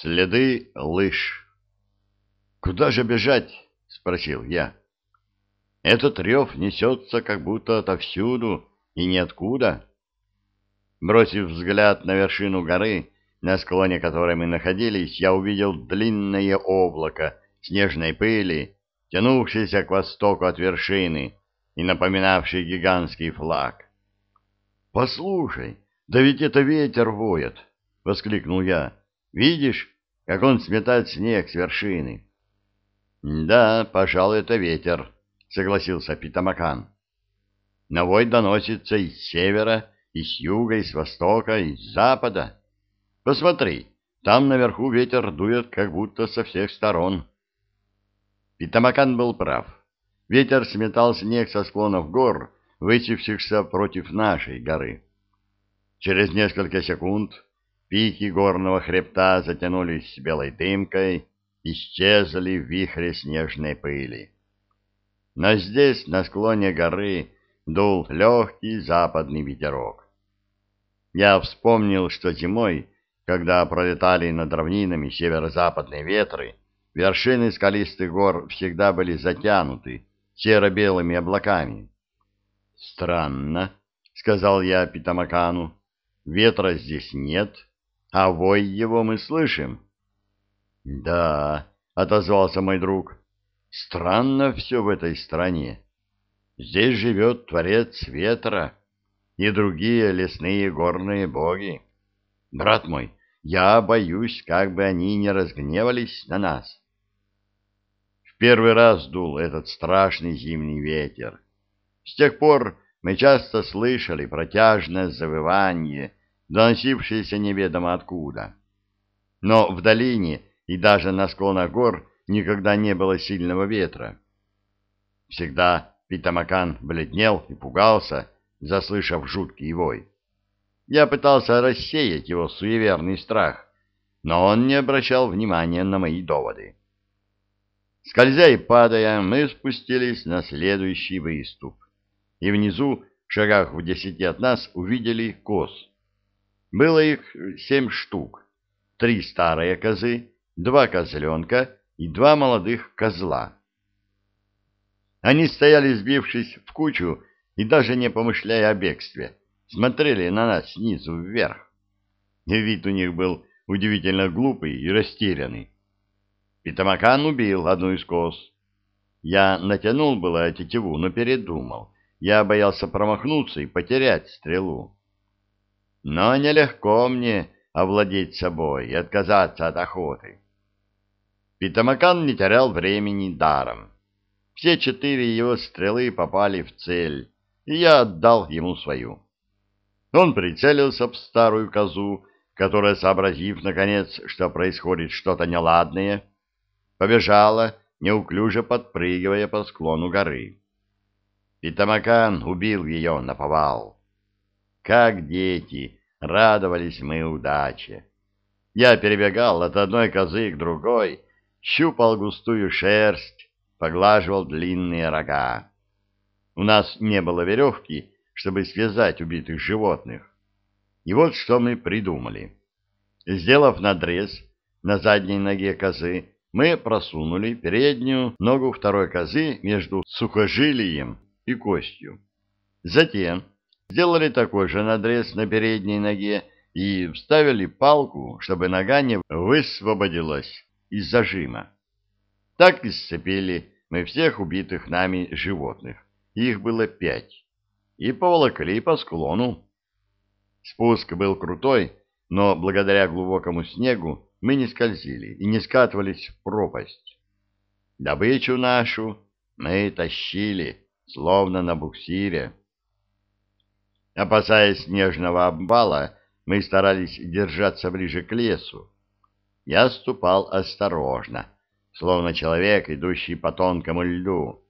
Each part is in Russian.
Следы лыж. «Куда же бежать?» — спросил я. «Этот рев несется как будто отовсюду и ниоткуда». Бросив взгляд на вершину горы, на склоне которой мы находились, я увидел длинное облако снежной пыли, тянувшееся к востоку от вершины и напоминавшее гигантский флаг. «Послушай, да ведь это ветер воет!» — воскликнул я. «Видишь, как он сметает снег с вершины?» «Да, пожалуй, это ветер», — согласился Питамакан. «Но вой доносится из севера, и с юга, и с востока, и с запада. Посмотри, там наверху ветер дует как будто со всех сторон. Питамакан был прав. Ветер сметал снег со склонов гор, высевшихся против нашей горы. Через несколько секунд пики горного хребта затянулись белой дымкой, исчезли в вихре снежной пыли. Но здесь, на склоне горы, дул легкий западный ветерок. Я вспомнил, что зимой, когда пролетали над равнинами северо-западные ветры, вершины скалистых гор всегда были затянуты серо-белыми облаками. «Странно», — сказал я Питамакану, — «ветра здесь нет, а вой его мы слышим». «Да», — отозвался мой друг, — «странно все в этой стране. Здесь живет Творец ветра» и другие лесные горные боги. Брат мой, я боюсь, как бы они не разгневались на нас. В первый раз дул этот страшный зимний ветер. С тех пор мы часто слышали протяжное завывание, доносившееся неведомо откуда. Но в долине и даже на склонах гор никогда не было сильного ветра. Всегда Питамакан бледнел и пугался, заслышав жуткий вой. Я пытался рассеять его суеверный страх, но он не обращал внимания на мои доводы. Скользя и падая, мы спустились на следующий выступ, и внизу, в шагах в десяти от нас, увидели коз. Было их семь штук, три старые козы, два козленка и два молодых козла. Они стояли, сбившись в кучу, и даже не помышляя о бегстве, смотрели на нас снизу вверх. И вид у них был удивительно глупый и растерянный. Питамакан убил одну из коз. Я натянул было тетиву, но передумал. Я боялся промахнуться и потерять стрелу. Но нелегко мне овладеть собой и отказаться от охоты. Питамакан не терял времени даром. Все четыре его стрелы попали в цель, и я отдал ему свою. Он прицелился в старую козу, которая, сообразив, наконец, что происходит что-то неладное, побежала, неуклюже подпрыгивая по склону горы. Питамакан убил ее на повал. Как дети, радовались мы удаче. Я перебегал от одной козы к другой, щупал густую шерсть, поглаживал длинные рога. У нас не было веревки, чтобы связать убитых животных. И вот что мы придумали. Сделав надрез на задней ноге козы, мы просунули переднюю ногу второй козы между сухожилием и костью. Затем сделали такой же надрез на передней ноге и вставили палку, чтобы нога не высвободилась из зажима. Так и сцепили мы всех убитых нами животных их было пять, и поволокли по склону. Спуск был крутой, но благодаря глубокому снегу мы не скользили и не скатывались в пропасть. Добычу нашу мы тащили, словно на буксире. Опасаясь снежного обвала, мы старались держаться ближе к лесу. Я ступал осторожно, словно человек, идущий по тонкому льду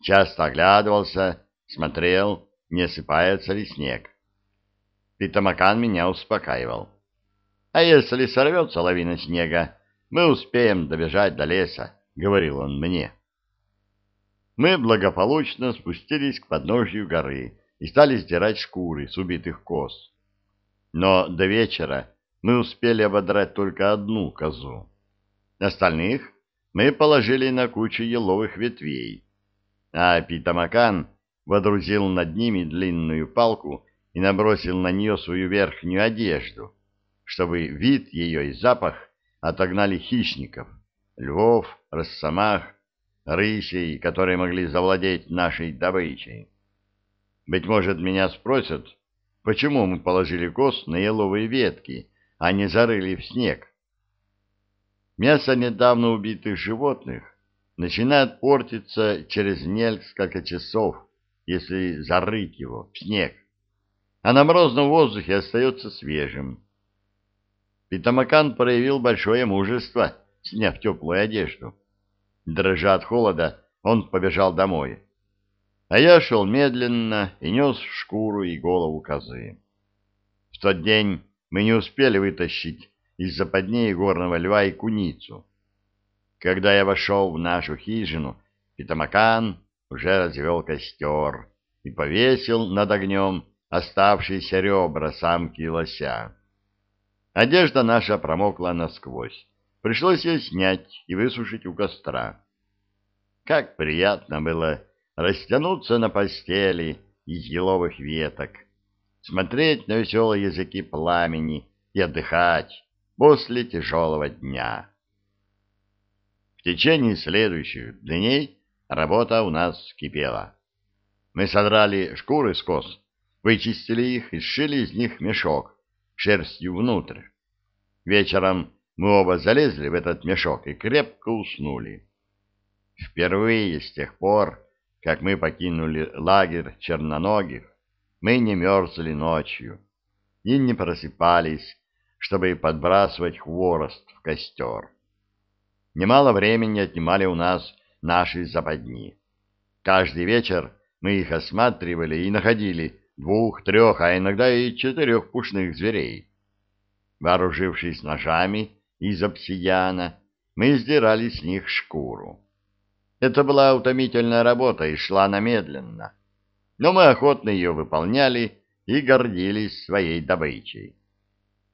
часто оглядывался, смотрел, не осыпается ли снег. Питамакан меня успокаивал. «А если сорвется лавина снега, мы успеем добежать до леса», — говорил он мне. Мы благополучно спустились к подножью горы и стали сдирать шкуры с убитых коз. Но до вечера мы успели ободрать только одну козу. Остальных мы положили на кучу еловых ветвей, а Питамакан водрузил над ними длинную палку и набросил на нее свою верхнюю одежду, чтобы вид ее и запах отогнали хищников, львов, росомах, рысей, которые могли завладеть нашей добычей. Быть может, меня спросят, почему мы положили коз на еловые ветки, а не зарыли в снег. Мясо недавно убитых животных начинает портиться через несколько часов, если зарыть его в снег, а на морозном воздухе остается свежим. Питамакан проявил большое мужество, сняв теплую одежду. Дрожа от холода, он побежал домой. А я шел медленно и нес шкуру и голову козы. В тот день мы не успели вытащить из западней горного льва и куницу. Когда я вошел в нашу хижину, Питамакан уже развел костер и повесил над огнем оставшиеся ребра самки лося. Одежда наша промокла насквозь. Пришлось ее снять и высушить у костра. Как приятно было растянуться на постели из еловых веток, смотреть на веселые языки пламени и отдыхать после тяжелого дня. В течение следующих дней работа у нас кипела. Мы содрали шкуры с коз, вычистили их и сшили из них мешок шерстью внутрь. Вечером мы оба залезли в этот мешок и крепко уснули. Впервые с тех пор, как мы покинули лагерь черноногих, мы не мерзли ночью и не просыпались, чтобы подбрасывать хворост в костер. Немало времени отнимали у нас наши западни. Каждый вечер мы их осматривали и находили двух, трех, а иногда и четырех пушных зверей. Вооружившись ножами из обсидиана, мы сдирали с них шкуру. Это была утомительная работа и шла намедленно но мы охотно ее выполняли и гордились своей добычей.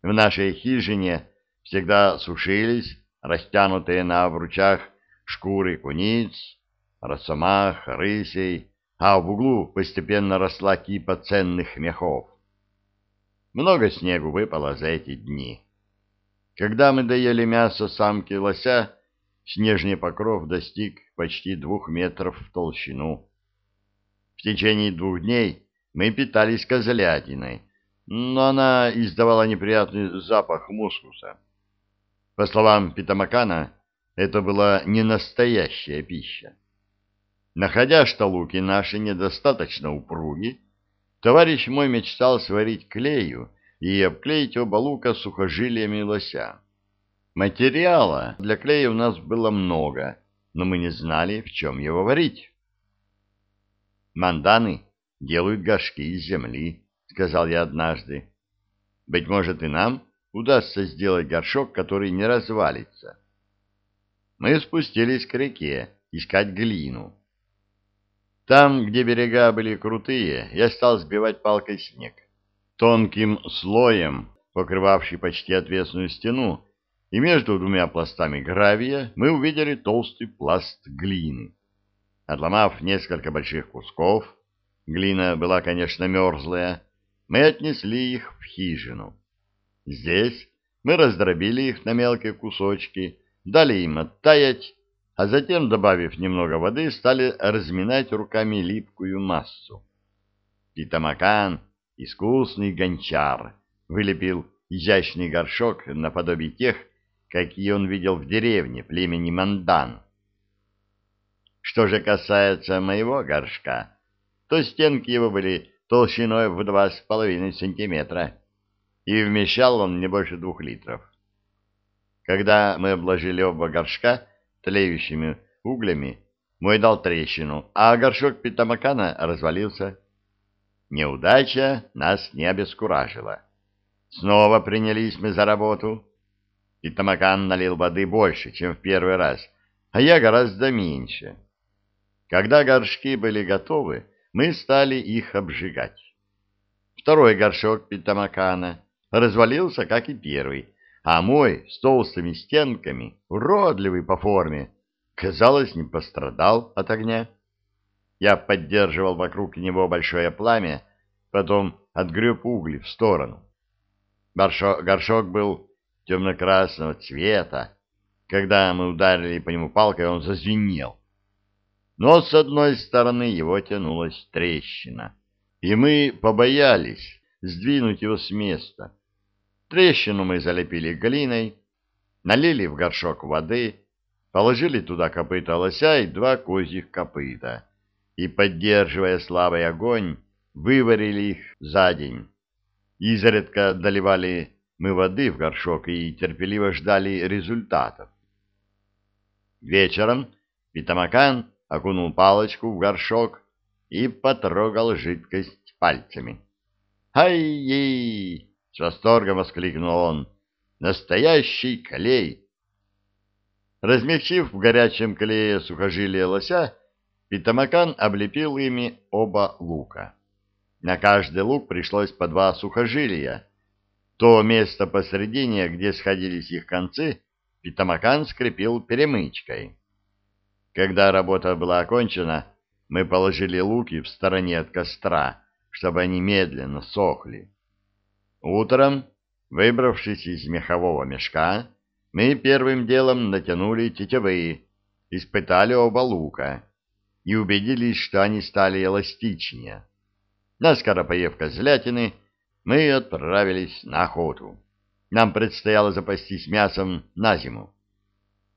В нашей хижине всегда сушились растянутые на обручах шкуры куниц, росомах, рысей, а в углу постепенно росла кипа ценных мехов. Много снегу выпало за эти дни. Когда мы доели мясо самки лося, снежный покров достиг почти двух метров в толщину. В течение двух дней мы питались козлятиной, но она издавала неприятный запах мускуса. По словам Питамакана, это была не настоящая пища. Находя, что луки наши недостаточно упруги, товарищ мой мечтал сварить клею и обклеить оба лука сухожилиями лося. Материала для клея у нас было много, но мы не знали, в чем его варить. Манданы делают горшки из земли, — сказал я однажды. Быть может, и нам удастся сделать горшок, который не развалится. Мы спустились к реке искать глину. Там, где берега были крутые, я стал сбивать палкой снег. Тонким слоем, покрывавший почти отвесную стену, и между двумя пластами гравия мы увидели толстый пласт глины. Отломав несколько больших кусков, глина была, конечно, мерзлая, мы отнесли их в хижину. Здесь мы раздробили их на мелкие кусочки, дали им оттаять, а затем, добавив немного воды, стали разминать руками липкую массу. Питамакан, искусный гончар, вылепил изящный горшок наподобие тех, какие он видел в деревне племени Мандан. Что же касается моего горшка, то стенки его были толщиной в два с половиной сантиметра, и вмещал он не больше двух литров. Когда мы обложили оба горшка тлеющими углями, мой дал трещину, а горшок питамакана развалился. Неудача нас не обескуражила. Снова принялись мы за работу. Питамакан налил воды больше, чем в первый раз, а я гораздо меньше. Когда горшки были готовы, мы стали их обжигать. Второй горшок питамакана развалился, как и первый, а мой, с толстыми стенками, уродливый по форме, казалось, не пострадал от огня. Я поддерживал вокруг него большое пламя, потом отгреб угли в сторону. Горшок, горшок был темно-красного цвета. Когда мы ударили по нему палкой, он зазвенел. Но с одной стороны его тянулась трещина, и мы побоялись сдвинуть его с места. Трещину мы залепили глиной, налили в горшок воды, положили туда копыта лося и два козьих копыта, и, поддерживая слабый огонь, выварили их за день. Изредка доливали мы воды в горшок и терпеливо ждали результатов. Вечером Питамакан окунул палочку в горшок и потрогал жидкость пальцами. «Ай-ей!» — с восторгом воскликнул он. «Настоящий клей!» Размягчив в горячем клее сухожилия лося, Питамакан облепил ими оба лука. На каждый лук пришлось по два сухожилия. То место посредине, где сходились их концы, Питамакан скрепил перемычкой. Когда работа была окончена, мы положили луки в стороне от костра, чтобы они медленно сохли. Утром, выбравшись из мехового мешка, мы первым делом натянули тетивы, испытали оба лука и убедились, что они стали эластичнее. Наскоро поев козлятины, мы отправились на охоту. Нам предстояло запастись мясом на зиму.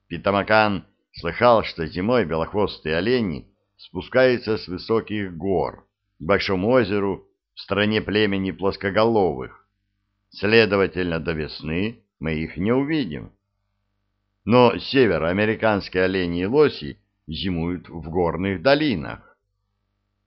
Питамакан слыхал, что зимой белохвостые олени спускаются с высоких гор к большому озеру в стране племени плоскоголовых. Следовательно, до весны мы их не увидим. Но североамериканские олени и лоси зимуют в горных долинах.